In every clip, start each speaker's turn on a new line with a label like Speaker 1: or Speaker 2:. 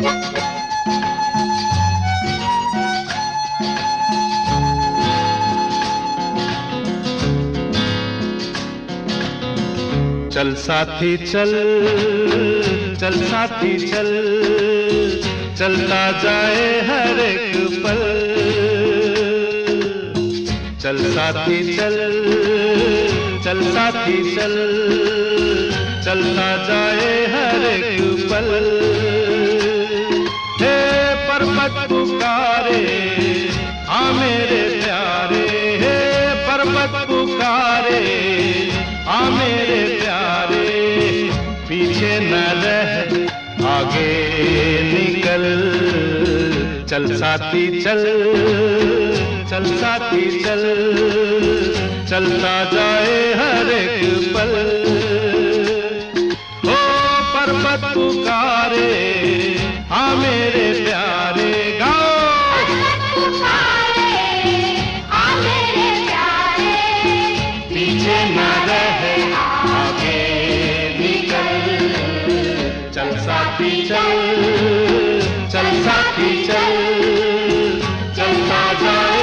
Speaker 1: Yeah. चल साथी चल चल साथी चल, चलता जाए हर एक पल। चल साथी चल चल साथी चल, चलता जाए हर एक पल। हे पर्वत पुकारे हाँ मेरे प्यारे, हे पर्वत पुकारे हाँ मेरे प्यारे। पीछे न रह आगे निकल। चल साथी, चल। चल साथी, चल। चलता जाए हर एक पल। चल साथी चल चल साथी चल चलता जाए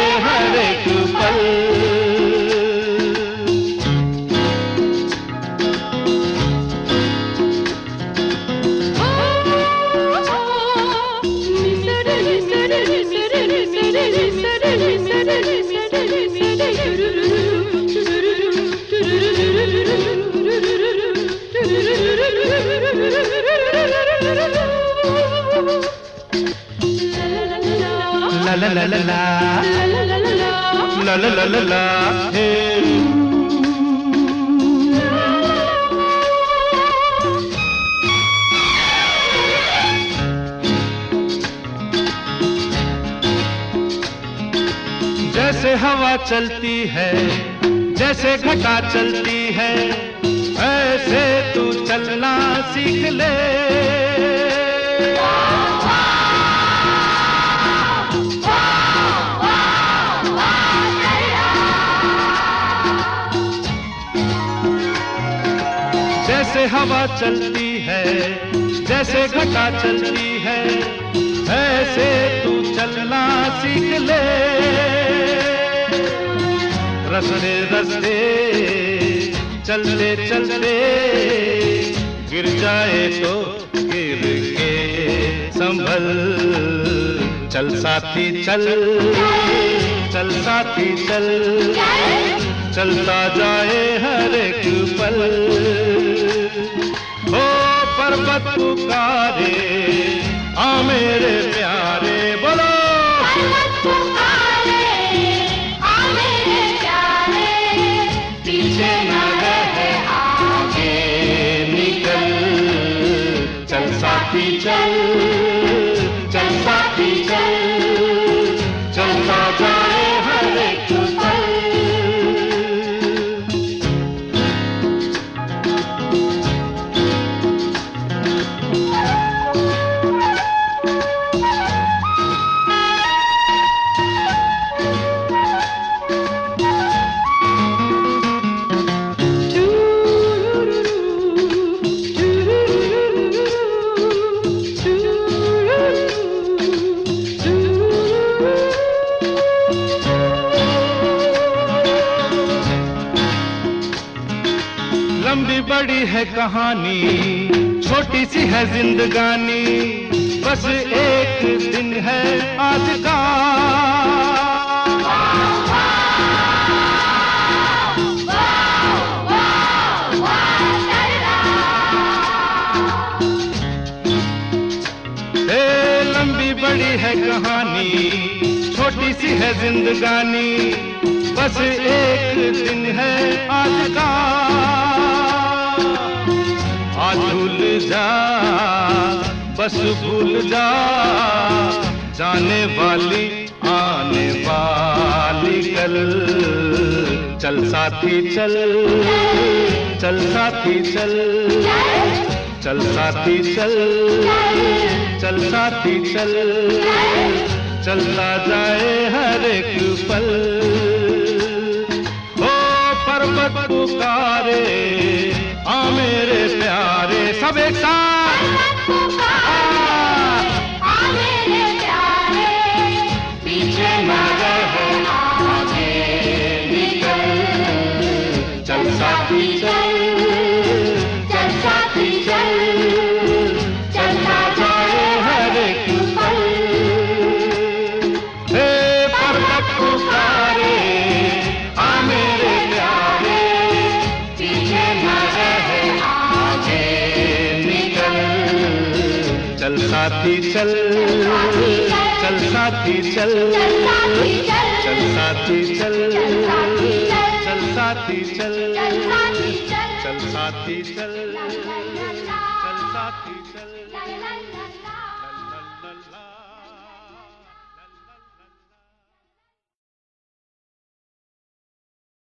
Speaker 1: ला ला ला जैसे हवा चलती है, जैसे घटा चलती है, ऐसे तू चलना सीख ले। हवा चलती है, जैसे घटा चलती है, ऐसे तू चलना सीख ले। रस्ते रस्ते, चलते चलते, गिर जाए तो गिर के संभल। चल साथी, चल चल साथी, चल। चलता जाए हर एक पल। पर्वत पुकारे। आ मेरे प्यारे बड़ी है कहानी, छोटी सी है जिंदगानी, बस एक दिन है आज का। बड़ी है कहानी, छोटी सी है जिंदगानी, बस एक दिन है आज का। भूल जा, बस भूल जा, जाने वाली, आने वाली कल। चल साथी, चल चल साथी, चल चल साथी, चल चल साथी, चल, चलता जाए हर एक पल। हो पर्वत पुकारे आ मेरे प्यारे सब एक साथ। साथी चल। चल साथी चल। चल साथी चल। चल साथी चल। चल साथी चल। चल साथी चल।